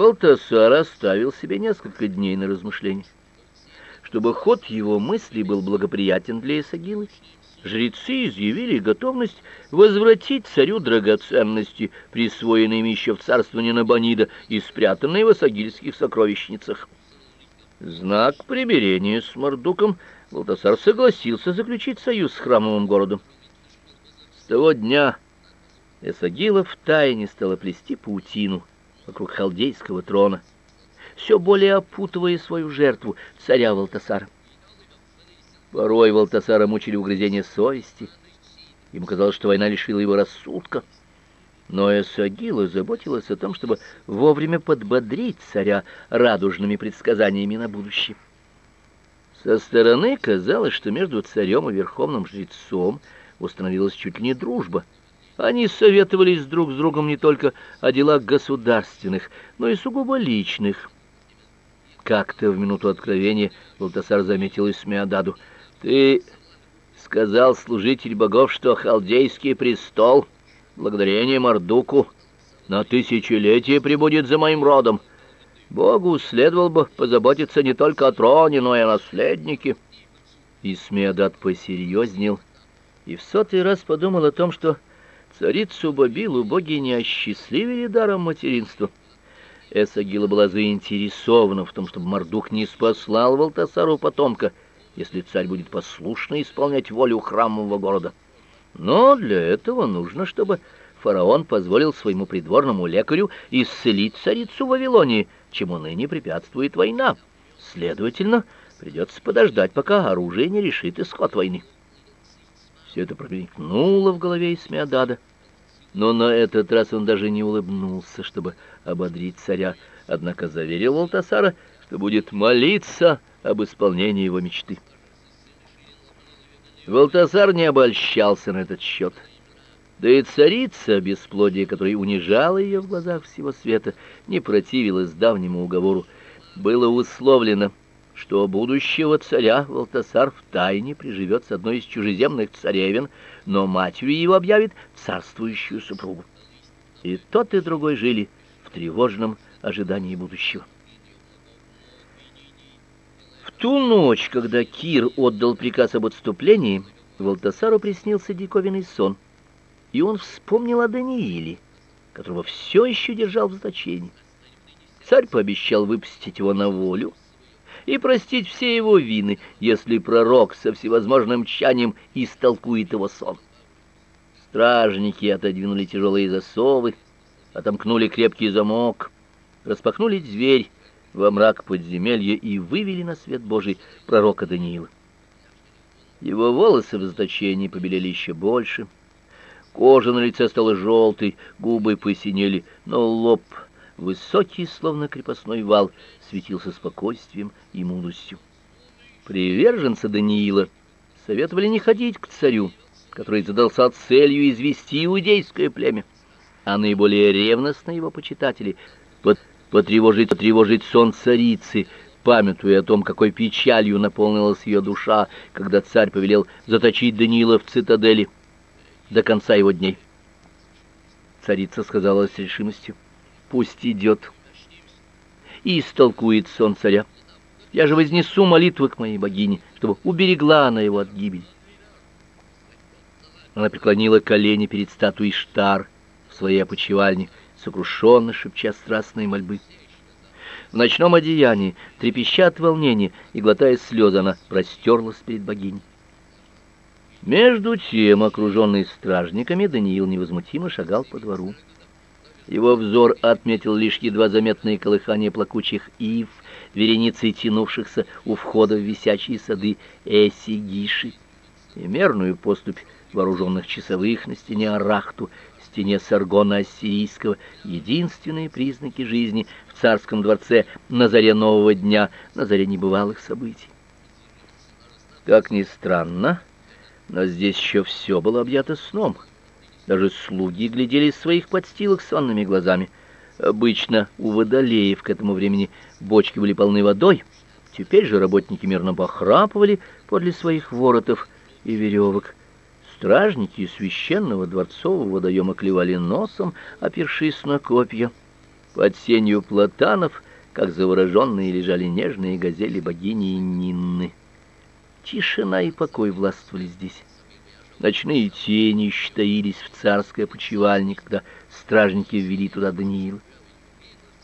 Валтасар оставил себе несколько дней на размышление. Чтобы ход его мыслей был благоприятен для Исагилы, жрецы изъявили готовность возвратить царю драгоценности, присвоенные им еще в царствовании Набонида и спрятанные в Исагильских сокровищницах. Знак примирения с Мордуком Валтасар согласился заключить союз с храмовым городом. С того дня Эсагила в тайне стала плести паутину вокруг халдейского трона, все более опутывая свою жертву, царя Валтасара. Порой Валтасара мучили угрызения совести. Ему казалось, что война лишила его рассудка. Но Эсагила заботилась о том, чтобы вовремя подбодрить царя радужными предсказаниями на будущее. Со стороны казалось, что между царем и верховным жрецом установилась чуть ли не дружба. Они советовались друг с другом не только о делах государственных, но и сугубо личных. Как-то в минуту откровения Валтасар заметил Исмеададу. «Ты сказал, служитель богов, что халдейский престол, благодарение Мардуку, на тысячелетие прибудет за моим родом. Богу следовало бы позаботиться не только о троне, но и о наследнике». Исмеадад посерьезнел и в сотый раз подумал о том, что Царицу Бабилу боги не осчастливили даром материнства. Эсагила была заинтересована в том, чтобы Мардук не спаслал Валтасару потомка, если царь будет послушно исполнять волю храмового города. Но для этого нужно, чтобы фараон позволил своему придворному лекарю исцелить царицу Вавилонии, чему ныне препятствует война. Следовательно, придется подождать, пока оружие не решит исход войны. Все это промелькнуло в голове Исмеадада но на этот раз он даже не улыбнулся, чтобы ободрить царя, однако заверил Валтасара, что будет молиться об исполнении его мечты. Валтасар не обольщался на этот счет. Да и царица, бесплодие которой унижала ее в глазах всего света, не противилась давнему уговору. Было условлено, что будущего царя Валтасар в тайне приживет с одной из чужеземных царевен, но матерью его объявит царствующую супругу. И тот, и другой жили в тревожном ожидании будущего. В ту ночь, когда Кир отдал приказ об отступлении, Валтасару приснился диковинный сон, и он вспомнил о Данииле, которого все еще держал в заточении. Царь пообещал выпустить его на волю, и простить все его вины, если пророк со всевозможным тщанием истолкует его сон. Стражники отодвинули тяжелые засовы, отомкнули крепкий замок, распахнули дверь во мрак подземелья и вывели на свет Божий пророка Даниила. Его волосы в заточении побелели еще больше, кожа на лице стала желтой, губы посинели, но лоб высокий, словно крепостной вал, светился спокойствием и мудростью. Приверженцы Даниила советовали не ходить к царю, который задался целью извести иудейское племя, а наиболее ревностные его почитатели потревожить, потревожить сон царицы, памятуя о том, какой печалью наполнилась ее душа, когда царь повелел заточить Даниила в цитадели до конца его дней. Царица сказала с решимостью: "Пусть идет и истолкует сон царя. Я же вознесу молитвы к моей богине, чтобы уберегла она его от гибели. Она преклонила колени перед статуей Штар в своей опочивальне, сокрушенно шепча страстные мольбы. В ночном одеянии, трепеща от волнения и глотая слезы, она простерлась перед богиней. Между тем, окруженный стражниками, Даниил невозмутимо шагал по двору. Его взор отметил лишь едва заметные колыхания плакучих ив, вереницей тянувшихся у входа в висячие сады Эсигиши, и мерную поступь вооруженных часовых на стене Арахту, стене Саргона Ассирийского, единственные признаки жизни в царском дворце на заре нового дня, на заре небывалых событий. Как ни странно, но здесь еще все было объято сном — даже слуги глядели из своих подстилок сонными глазами. Обычно у водолеев к этому времени бочки были полны водой. Теперь же работники мирно похрапывали подле своих воротов и веревок. Стражники священного дворцового водоема клевали носом, опершись на копья. Под сенью платанов, как завороженные, лежали нежные газели богини Нинны. Тишина и покой властвовали здесь. Ночные тени щтаились в царской опочивальне, когда стражники ввели туда Даниила.